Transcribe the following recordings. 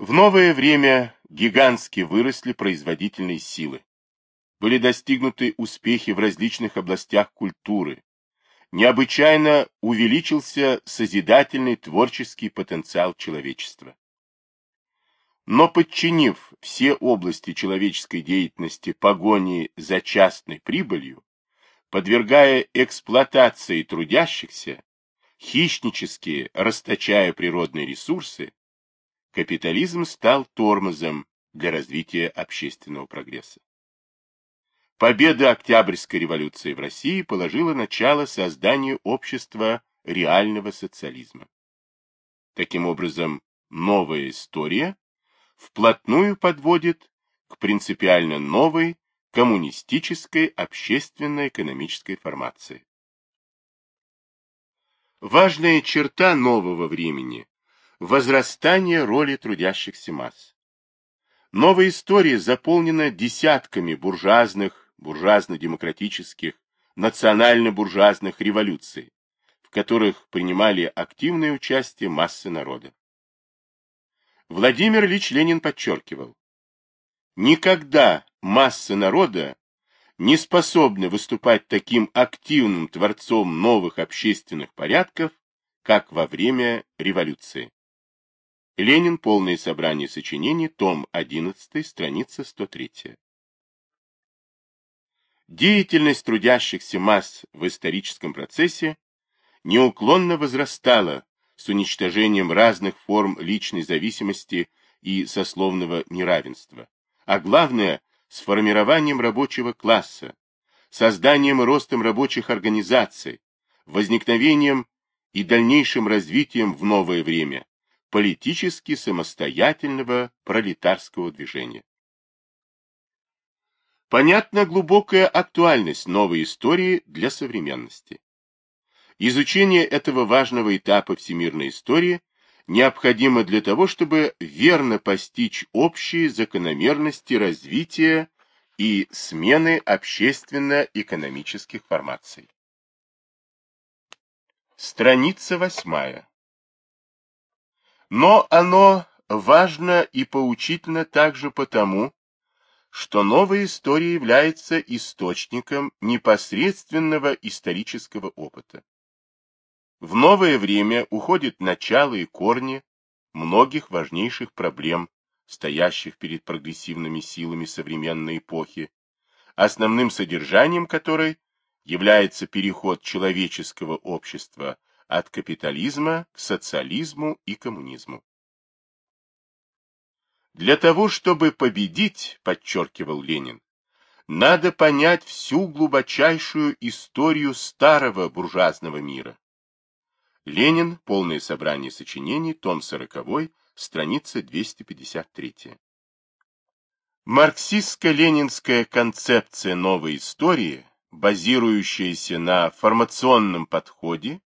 В новое время гигантски выросли производительные силы. Были достигнуты успехи в различных областях культуры. Необычайно увеличился созидательный творческий потенциал человечества. Но подчинив все области человеческой деятельности погони за частной прибылью, подвергая эксплуатации трудящихся, хищнически расточая природные ресурсы, капитализм стал тормозом для развития общественного прогресса. Победа Октябрьской революции в России положила начало созданию общества реального социализма. Таким образом, новая история вплотную подводит к принципиально новой коммунистической общественно-экономической формации. Важная черта нового времени – возрастание роли трудящихся масс. Новая история заполнена десятками буржуазных, буржуазно-демократических, национально-буржуазных революций, в которых принимали активное участие массы народа. Владимир Ильич Ленин подчеркивал, никогда масса народа не способны выступать таким активным творцом новых общественных порядков, как во время революции. Ленин. Полное собрание сочинений. Том 11. Страница 103. Деятельность трудящихся масс в историческом процессе неуклонно возрастала с уничтожением разных форм личной зависимости и сословного неравенства, а главное, с формированием рабочего класса, созданием и ростом рабочих организаций, возникновением и дальнейшим развитием в новое время политически самостоятельного пролетарского движения. Понятна глубокая актуальность новой истории для современности. Изучение этого важного этапа всемирной истории необходимо для того, чтобы верно постичь общие закономерности развития и смены общественно-экономических формаций. Страница восьмая. Но оно важно и поучительно также потому, что новая история является источником непосредственного исторического опыта. В новое время уходит начало и корни многих важнейших проблем, стоящих перед прогрессивными силами современной эпохи, основным содержанием которой является переход человеческого общества от капитализма к социализму и коммунизму. Для того, чтобы победить, подчеркивал Ленин, надо понять всю глубочайшую историю старого буржуазного мира, Ленин. Полное собрание сочинений. Том 40. Страница 253. Марксистско-ленинская концепция новой истории, базирующаяся на формационном подходе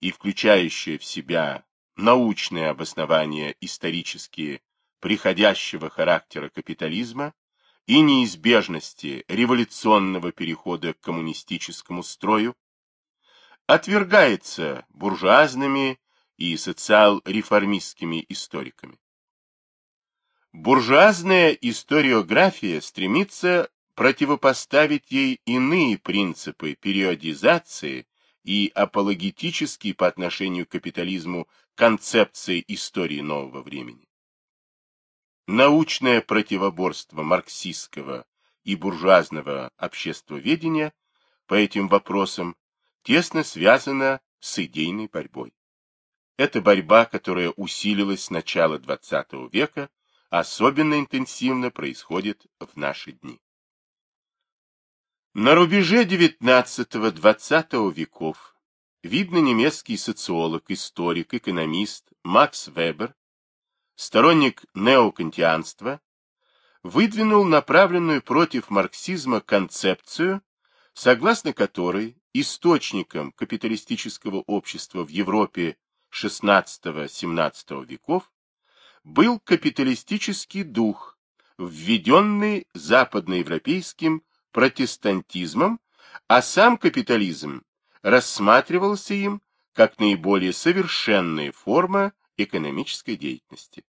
и включающая в себя научное обоснование исторически приходящего характера капитализма и неизбежности революционного перехода к коммунистическому строю, отвергается буржуазными и социал-реформистскими историками. Буржуазная историография стремится противопоставить ей иные принципы периодизации и апологетические по отношению к капитализму концепции истории нового времени. Научное противоборство марксистского и буржуазного обществоведения по этим вопросам тесно связана с идейной борьбой. Это борьба, которая усилилась с начала XX века, особенно интенсивно происходит в наши дни. На рубеже XIX-XX веков видно немецкий социолог, историк, экономист Макс Вебер, сторонник неокантианства, выдвинул направленную против марксизма концепцию, согласно которой источником капиталистического общества в Европе XVI-XVII веков был капиталистический дух, введенный западноевропейским протестантизмом, а сам капитализм рассматривался им как наиболее совершенная форма экономической деятельности.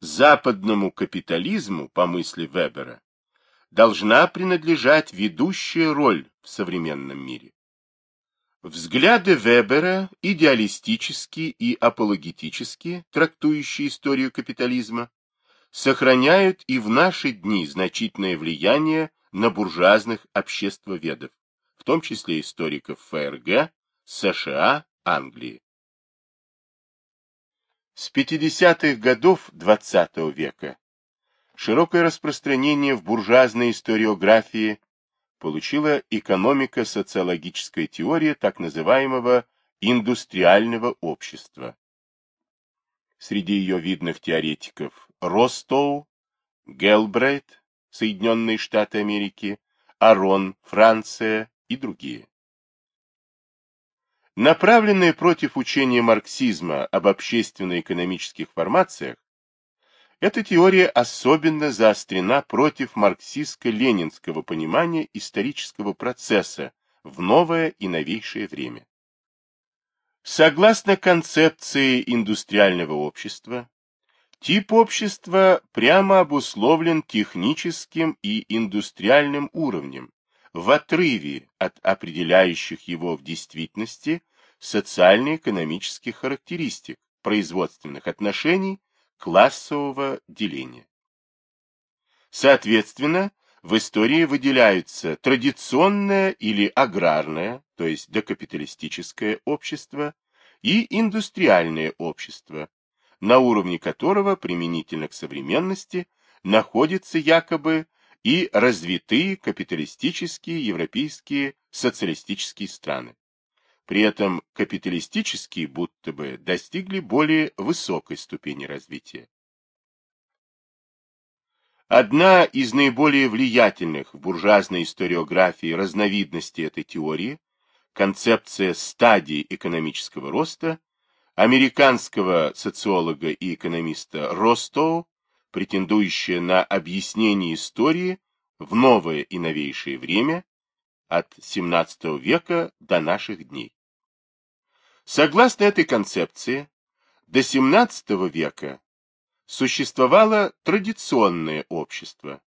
западному капитализму, по мысли Вебера, должна принадлежать ведущая роль в современном мире. Взгляды Вебера, идеалистические и апологетические, трактующие историю капитализма, сохраняют и в наши дни значительное влияние на буржуазных обществоведов, в том числе историков ФРГ, США, Англии. С 50-х годов XX -го века широкое распространение в буржуазной историографии получила экономико-социологическая теория так называемого индустриального общества. Среди ее видных теоретиков Ростоу, Гелбрейт, Соединенные Штаты Америки, Арон, Франция и другие. Направленная против учения марксизма об общественно-экономических формациях, эта теория особенно заострена против марксистско-ленинского понимания исторического процесса в новое и новейшее время. Согласно концепции индустриального общества, тип общества прямо обусловлен техническим и индустриальным уровнем, в отрыве от определяющих его в действительности социально-экономических характеристик, производственных отношений, классового деления. Соответственно, в истории выделяются традиционное или аграрное, то есть докапиталистическое общество, и индустриальное общество, на уровне которого применительно к современности находятся якобы и развитые капиталистические европейские социалистические страны. При этом капиталистические будто бы достигли более высокой ступени развития. Одна из наиболее влиятельных в буржуазной историографии разновидностей этой теории, концепция стадий экономического роста, американского социолога и экономиста Ростоу, претендующая на объяснение истории в новое и новейшее время от XVII века до наших дней. Согласно этой концепции, до XVII века существовало традиционное общество.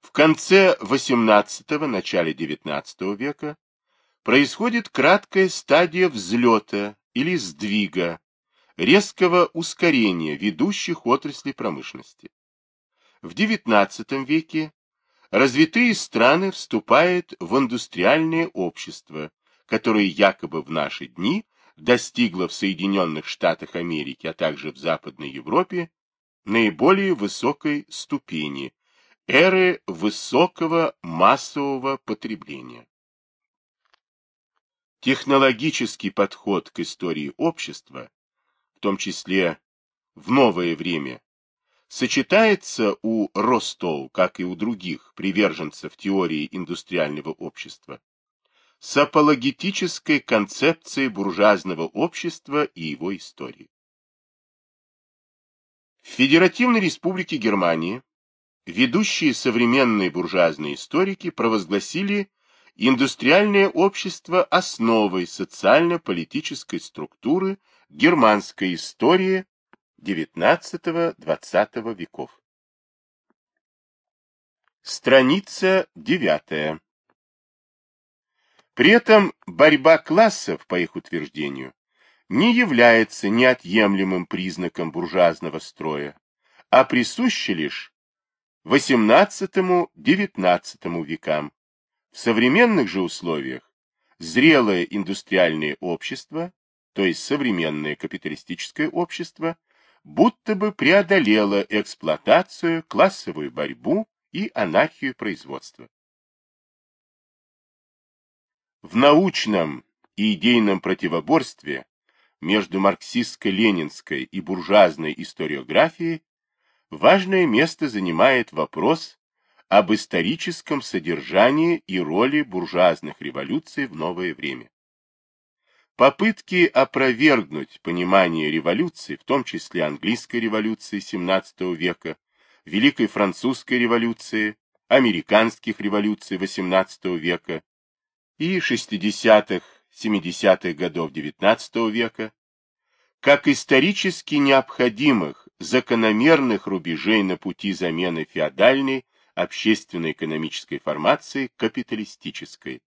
В конце XVIII – начале XIX века происходит краткая стадия взлета или сдвига, резкого ускорения ведущих отраслей промышленности. В XIX веке развитые страны вступают в индустриальное общество, которое якобы в наши дни – достигла в Соединенных Штатах Америки, а также в Западной Европе, наиболее высокой ступени эры высокого массового потребления. Технологический подход к истории общества, в том числе в новое время, сочетается у Ростоу, как и у других приверженцев теории индустриального общества, с апологетической концепцией буржуазного общества и его истории. В Федеративной Республике Германии ведущие современные буржуазные историки провозгласили индустриальное общество основой социально-политической структуры германской истории XIX-XX веков. Страница девятая. При этом борьба классов, по их утверждению, не является неотъемлемым признаком буржуазного строя, а присуща лишь XVIII-XIX векам. В современных же условиях зрелое индустриальное общество, то есть современное капиталистическое общество, будто бы преодолело эксплуатацию, классовую борьбу и анархию производства. В научном и идейном противоборстве между марксистско-ленинской и буржуазной историографией важное место занимает вопрос об историческом содержании и роли буржуазных революций в новое время. Попытки опровергнуть понимание революции, в том числе английской революции XVII века, Великой Французской революции, американских революций XVIII века, и 60-70-х годов XIX века, как исторически необходимых закономерных рубежей на пути замены феодальной общественно-экономической формации капиталистической.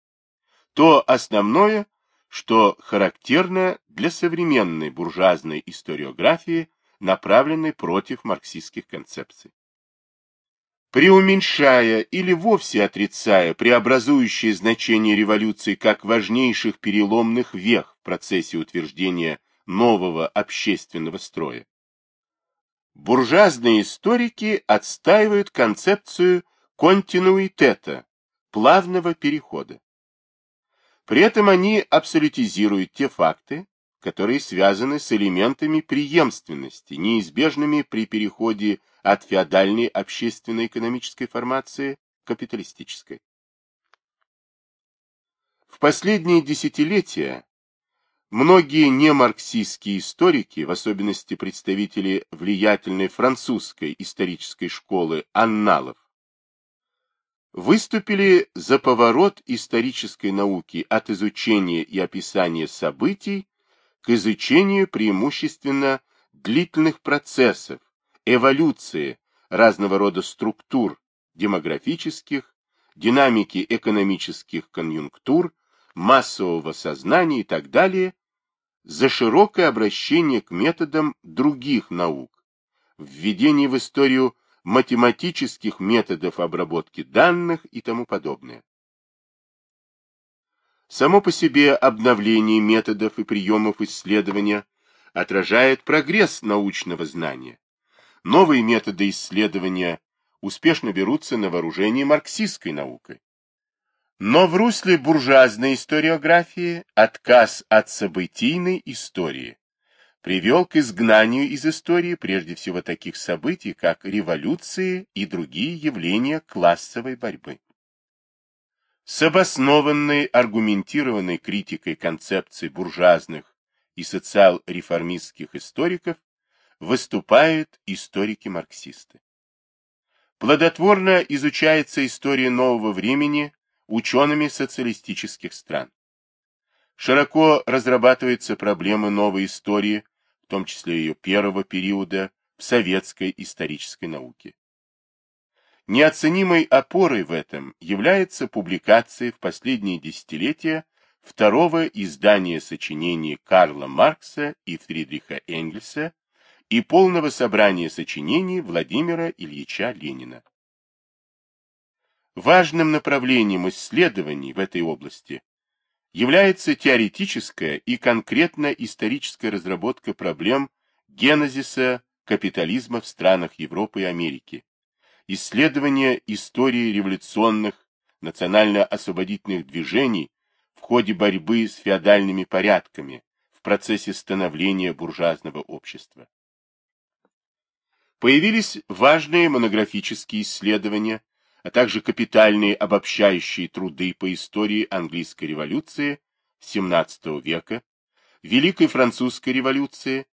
То основное, что характерно для современной буржуазной историографии, направленной против марксистских концепций. Преуменьшая или вовсе отрицая преобразующее значение революции как важнейших переломных вех в процессе утверждения нового общественного строя, буржуазные историки отстаивают концепцию континуитета, плавного перехода. При этом они абсолютизируют те факты, которые связаны с элементами преемственности, неизбежными при переходе от феодальной общественно-экономической формации к капиталистической. В последние десятилетия многие немарксистские историки, в особенности представители влиятельной французской исторической школы анналов, выступили за поворот исторической науки от изучения и описания событий к изучению преимущественно длительных процессов, эволюции разного рода структур демографических, динамики экономических конъюнктур, массового сознания и так далее, за широкое обращение к методам других наук, введение в историю математических методов обработки данных и тому подобное. Само по себе обновление методов и приемов исследования отражает прогресс научного знания. Новые методы исследования успешно берутся на вооружение марксистской наукой. Но в русле буржуазной историографии отказ от событийной истории привел к изгнанию из истории прежде всего таких событий, как революции и другие явления классовой борьбы. С обоснованной аргументированной критикой концепций буржуазных и социал-реформистских историков выступают историки-марксисты. Плодотворно изучается история нового времени учеными социалистических стран. Широко разрабатывается проблема новой истории, в том числе ее первого периода в советской исторической науке. Неоценимой опорой в этом является публикация в последние десятилетия второго издания сочинений Карла Маркса и Фридриха Энгельса и полного собрания сочинений Владимира Ильича Ленина. Важным направлением исследований в этой области является теоретическая и конкретно историческая разработка проблем генезиса капитализма в странах Европы и Америки, исследование истории революционных, национально-освободительных движений в ходе борьбы с феодальными порядками в процессе становления буржуазного общества. Появились важные монографические исследования а также капитальные обобщающие труды по истории английской революции XVII века, Великой французской революции,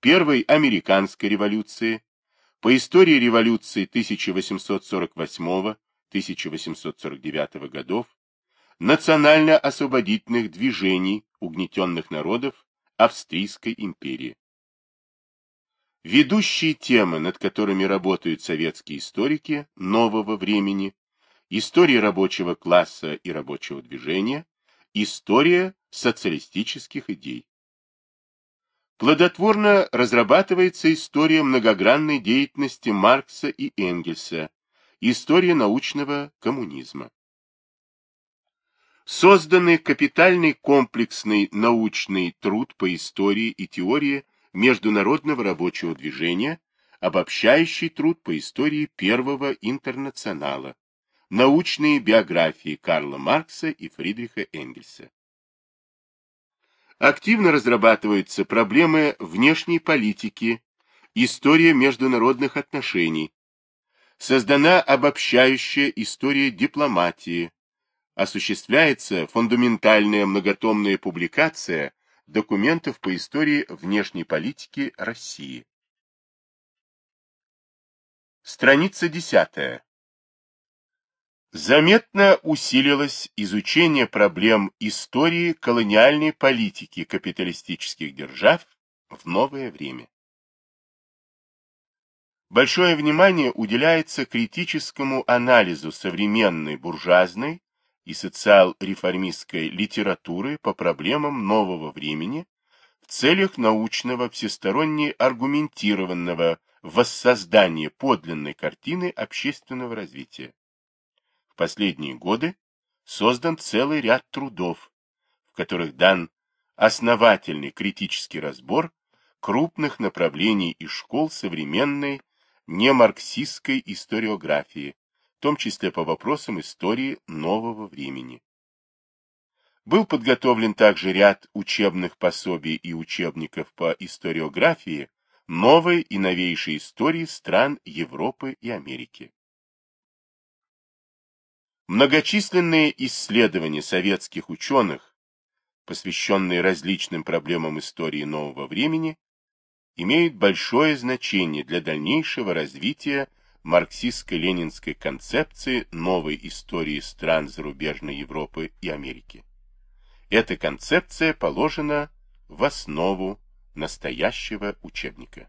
Первой американской революции, по истории революции 1848-1849 годов, национально-освободительных движений угнетенных народов Австрийской империи. Ведущие темы, над которыми работают советские историки нового времени, история рабочего класса и рабочего движения, история социалистических идей. Плодотворно разрабатывается история многогранной деятельности Маркса и Энгельса, история научного коммунизма. Созданный капитальный комплексный научный труд по истории и теории Международного рабочего движения, обобщающий труд по истории Первого интернационала, научные биографии Карла Маркса и Фридриха Энгельса. Активно разрабатываются проблемы внешней политики, история международных отношений. Создана обобщающая история дипломатии. Осуществляется фундаментальная многотомная публикация документов по истории внешней политики России. Страница 10. Заметно усилилось изучение проблем истории колониальной политики капиталистических держав в новое время. Большое внимание уделяется критическому анализу современной буржуазной и социал-реформистской литературы по проблемам нового времени в целях научного всесторонне аргументированного воссоздания подлинной картины общественного развития. В последние годы создан целый ряд трудов, в которых дан основательный критический разбор крупных направлений и школ современной немарксистской историографии, в том числе по вопросам истории нового времени. Был подготовлен также ряд учебных пособий и учебников по историографии новой и новейшей истории стран Европы и Америки. Многочисленные исследования советских ученых, посвященные различным проблемам истории нового времени, имеют большое значение для дальнейшего развития марксистско-ленинской концепции новой истории стран зарубежной Европы и Америки. Эта концепция положена в основу настоящего учебника.